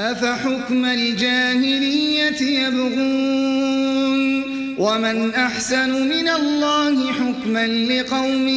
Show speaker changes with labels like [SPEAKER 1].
[SPEAKER 1] أفحكم الجاهلية يبغون ومن أحسن من الله حكما لقوم